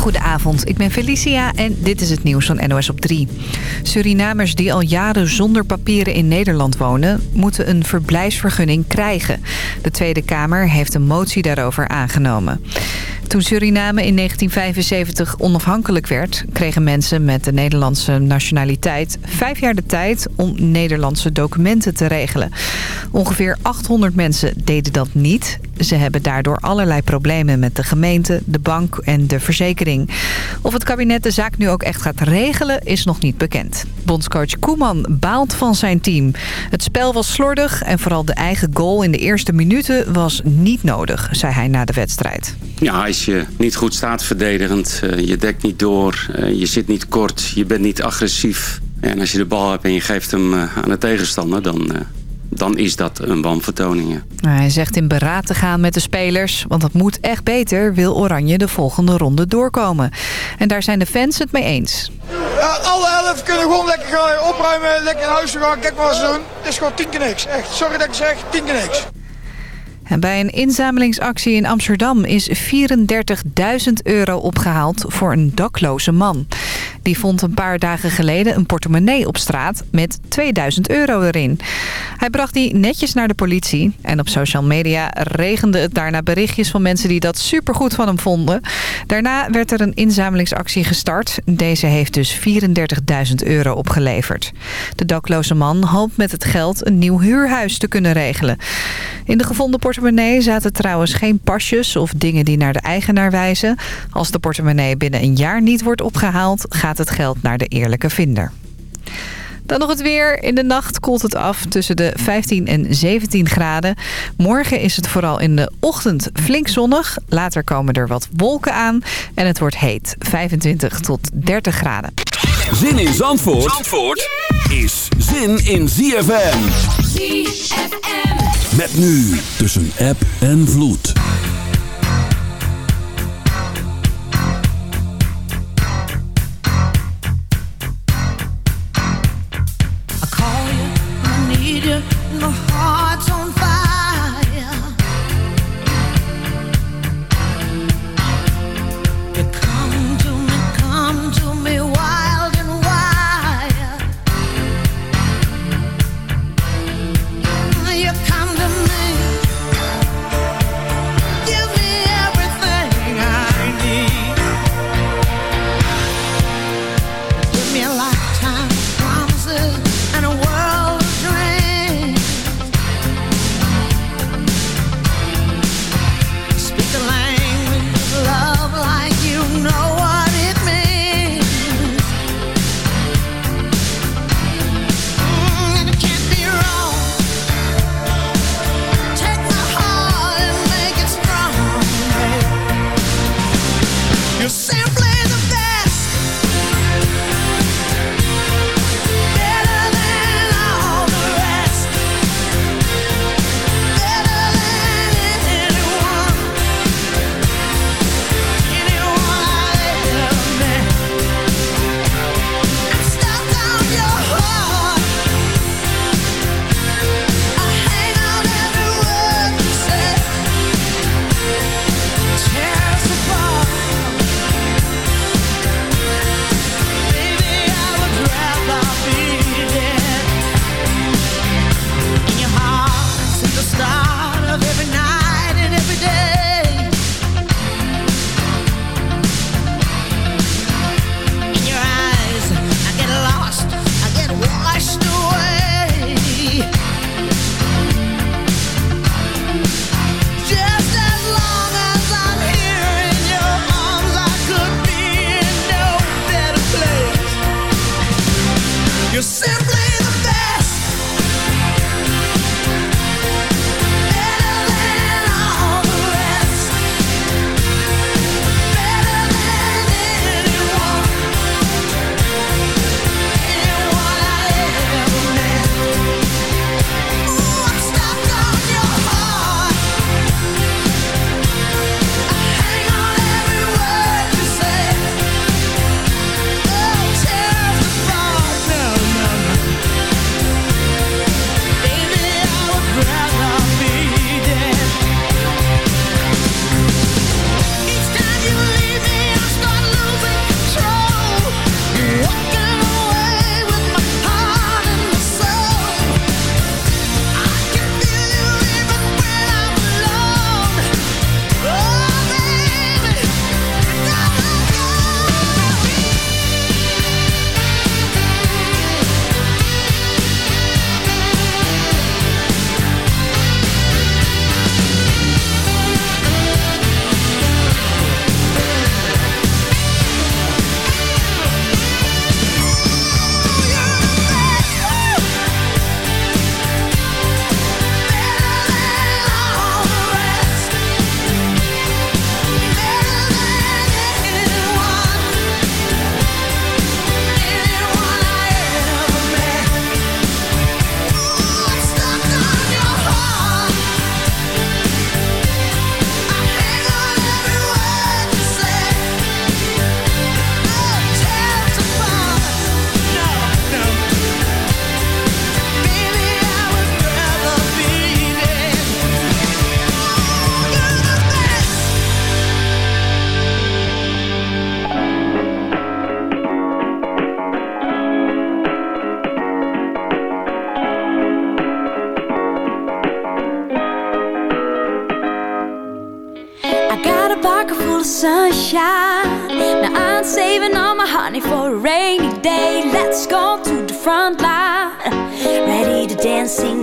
Goedenavond, ik ben Felicia en dit is het nieuws van NOS op 3. Surinamers die al jaren zonder papieren in Nederland wonen... moeten een verblijfsvergunning krijgen. De Tweede Kamer heeft een motie daarover aangenomen. Toen Suriname in 1975 onafhankelijk werd... kregen mensen met de Nederlandse nationaliteit vijf jaar de tijd... om Nederlandse documenten te regelen. Ongeveer 800 mensen deden dat niet. Ze hebben daardoor allerlei problemen met de gemeente, de bank en de verzekering. Of het kabinet de zaak nu ook echt gaat regelen, is nog niet bekend. Bondscoach Koeman baalt van zijn team. Het spel was slordig en vooral de eigen goal in de eerste minuten was niet nodig, zei hij na de wedstrijd. Ja, als je niet goed staat verdedigend, eh, je dekt niet door, eh, je zit niet kort, je bent niet agressief. En als je de bal hebt en je geeft hem eh, aan de tegenstander, dan dan is dat een wanvertoning. Nou, hij zegt in beraad te gaan met de spelers, want dat moet echt beter... wil Oranje de volgende ronde doorkomen. En daar zijn de fans het mee eens. Ja, alle elf kunnen gewoon lekker gaan opruimen, lekker naar huis gaan, kijk wat ze doen. Het is gewoon tien keer niks, echt. Sorry dat ik zeg, tien keer niks. En bij een inzamelingsactie in Amsterdam is 34.000 euro opgehaald voor een dakloze man. Die vond een paar dagen geleden een portemonnee op straat met 2000 euro erin. Hij bracht die netjes naar de politie. En op social media regende het daarna berichtjes van mensen die dat supergoed van hem vonden. Daarna werd er een inzamelingsactie gestart. Deze heeft dus 34.000 euro opgeleverd. De dakloze man hoopt met het geld een nieuw huurhuis te kunnen regelen. In de gevonden portemonnee zaten trouwens geen pasjes of dingen die naar de eigenaar wijzen. Als de portemonnee binnen een jaar niet wordt opgehaald, gaat het geld naar de eerlijke vinder. Dan nog het weer. In de nacht koelt het af tussen de 15 en 17 graden. Morgen is het vooral in de ochtend flink zonnig. Later komen er wat wolken aan. En het wordt heet. 25 tot 30 graden. Zin in Zandvoort, Zandvoort is zin in ZFM. ZFM. Met nu tussen app en vloed.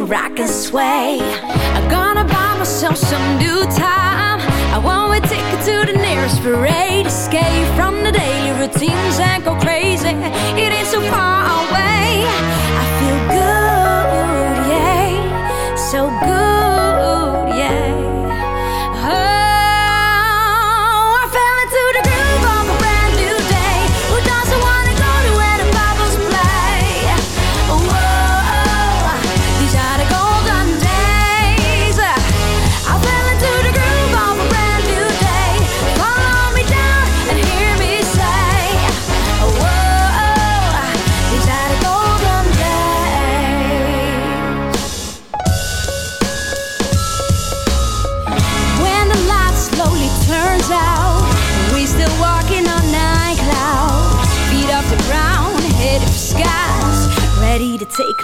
Rock and sway. I'm gonna buy myself some new time. I want take it to the nearest parade. Escape from the daily routines and go crazy. It ain't so far away.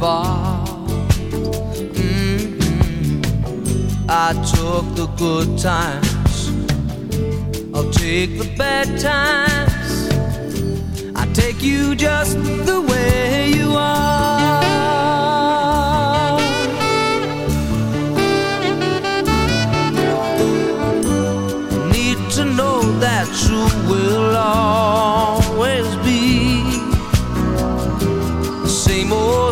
bar. Mm-hmm. I took the good times, I'll take the bad times. I take you just the way you are. Need to know that you will always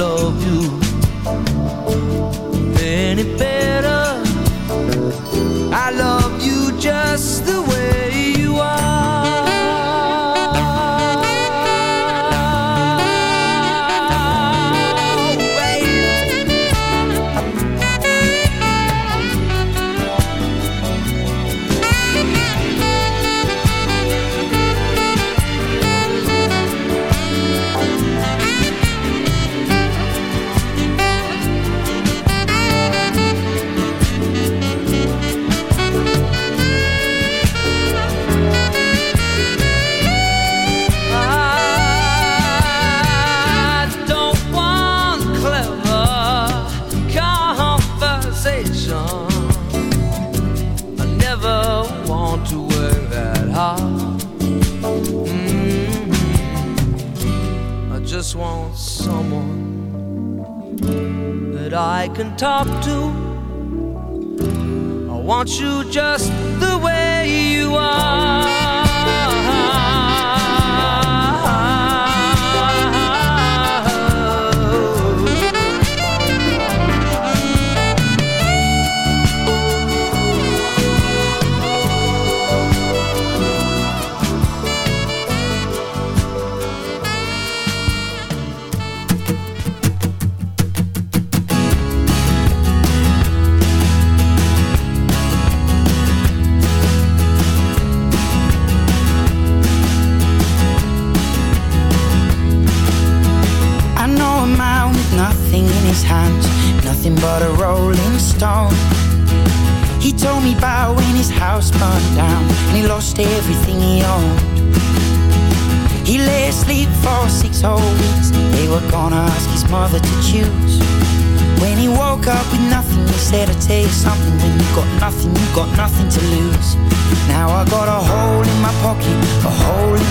love you any better. I love you just the way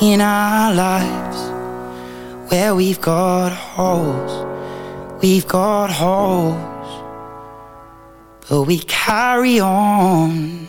in our lives. Where we've got holes, we've got holes, but we carry on.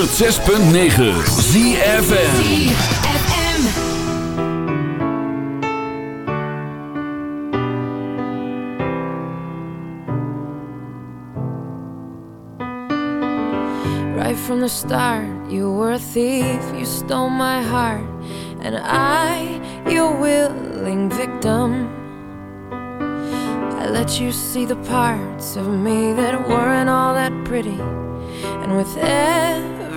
106.9 ZFN from the start, you were a thief, you stole my heart, and I, your willing victim. I let you see the parts of me that weren't all that pretty, and with every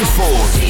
Zandvoort.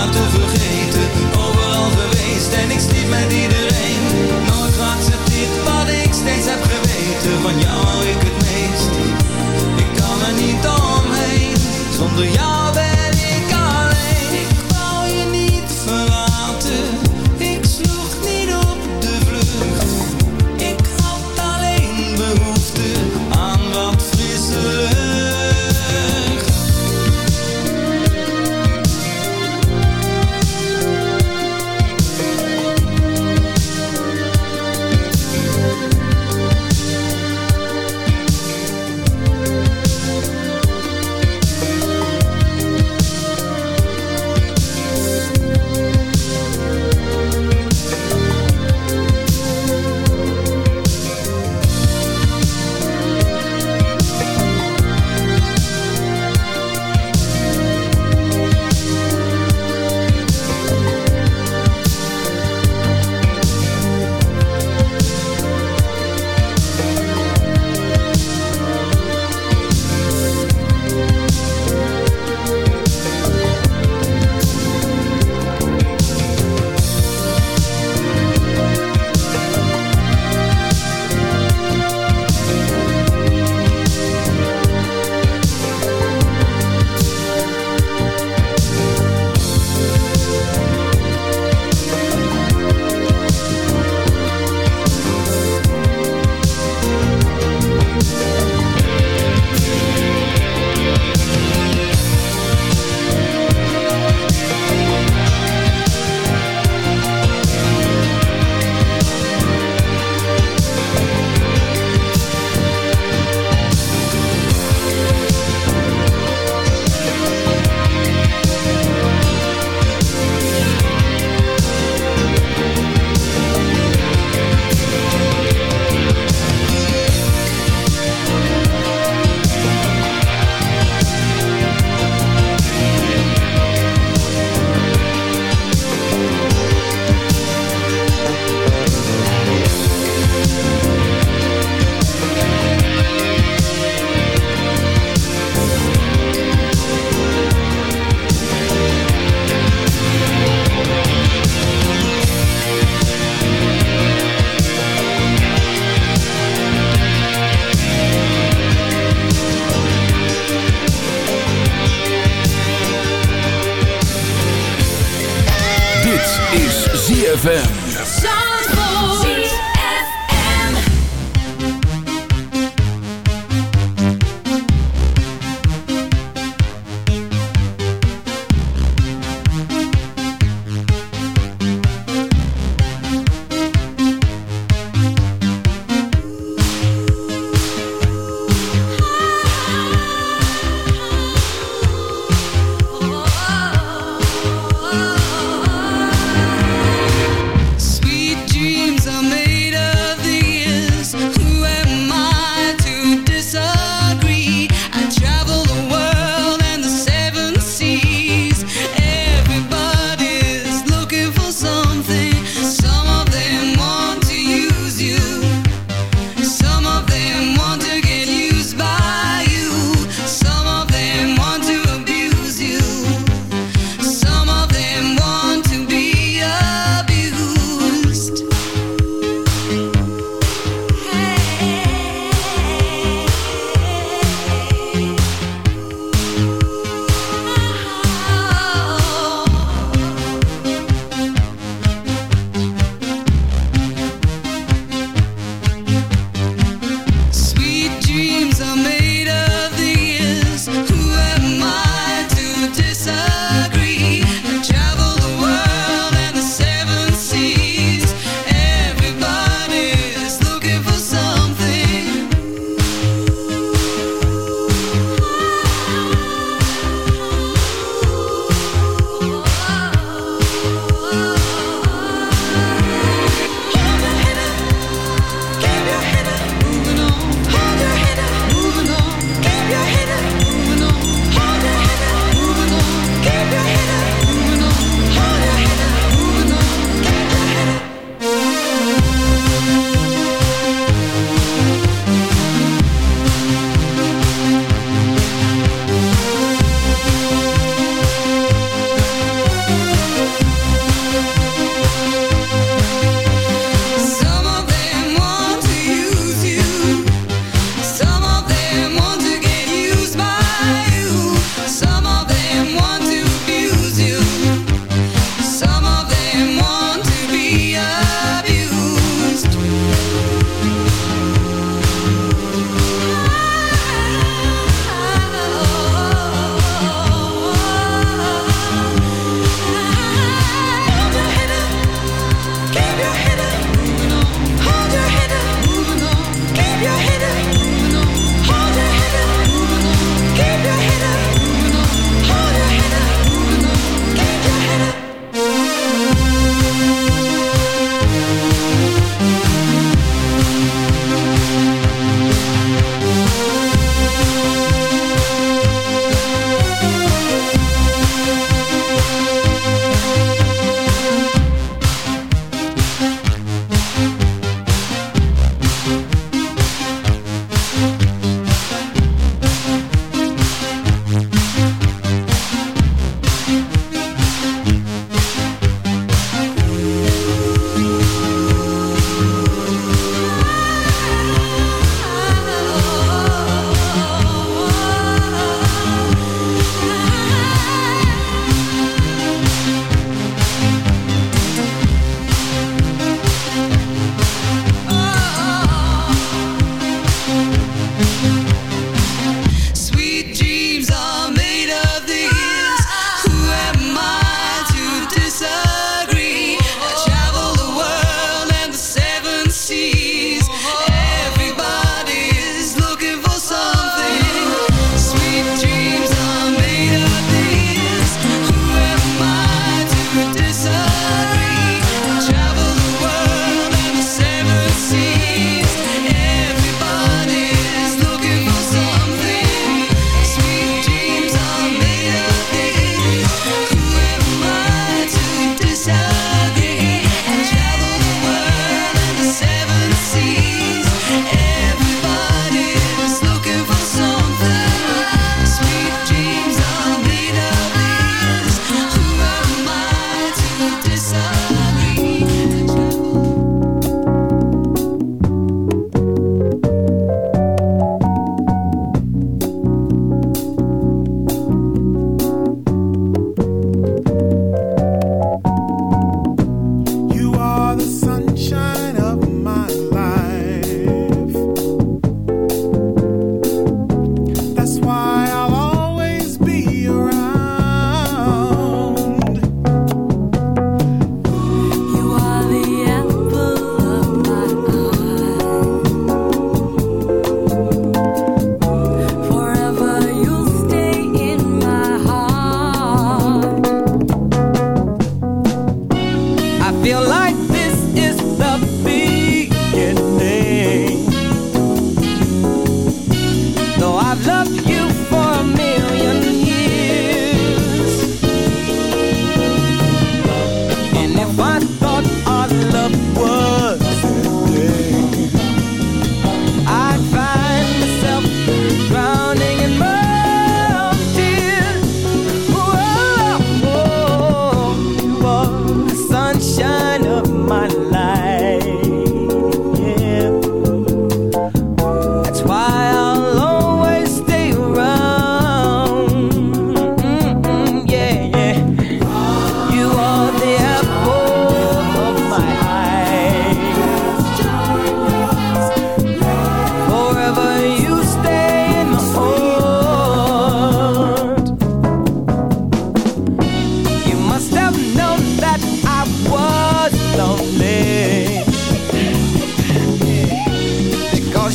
Maar te vergeten,